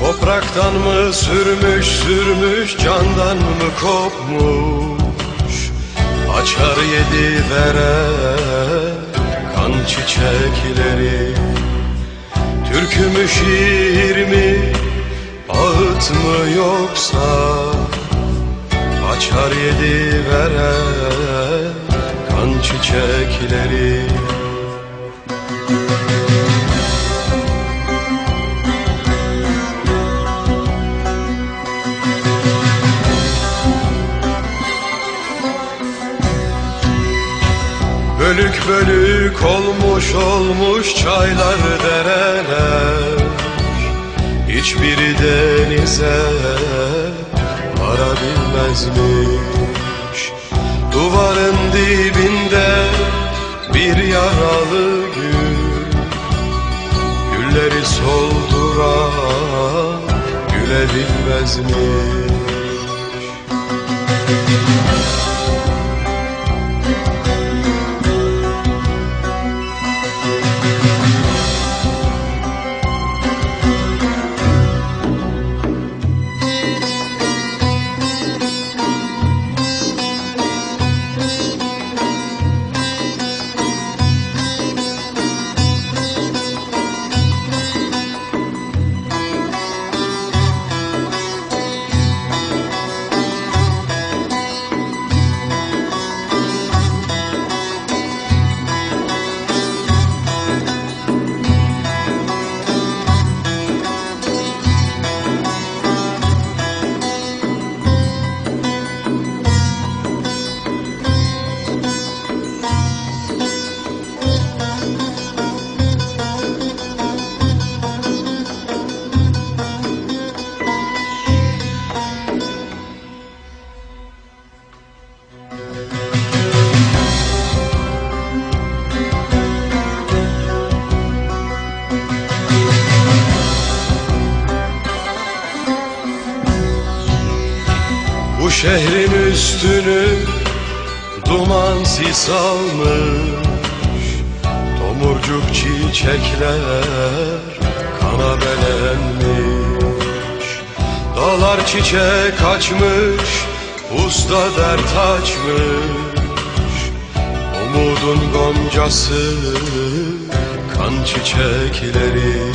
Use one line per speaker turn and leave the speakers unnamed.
Topraktan mı sürmüş sürmüş candan mı kopmuş? Açar yedi vere kan çiçekleri. Türkü mü şiir mi ağıt mı yoksa? Açar yedi vere kan çiçekleri Bölük bölük olmuş olmuş çaylar dereler. Hiçbiri denize varabilmezmiş Duvarın dibinde bir yaralı gül. Gülleri solduran gülebilmezmiş Bu şehrin üstünü duman sis almış. Tomurcuk çiçekler kana belenmiş. Dağlar çiçek açmış, usta dert açmış. Umudun goncası, kan çiçekleri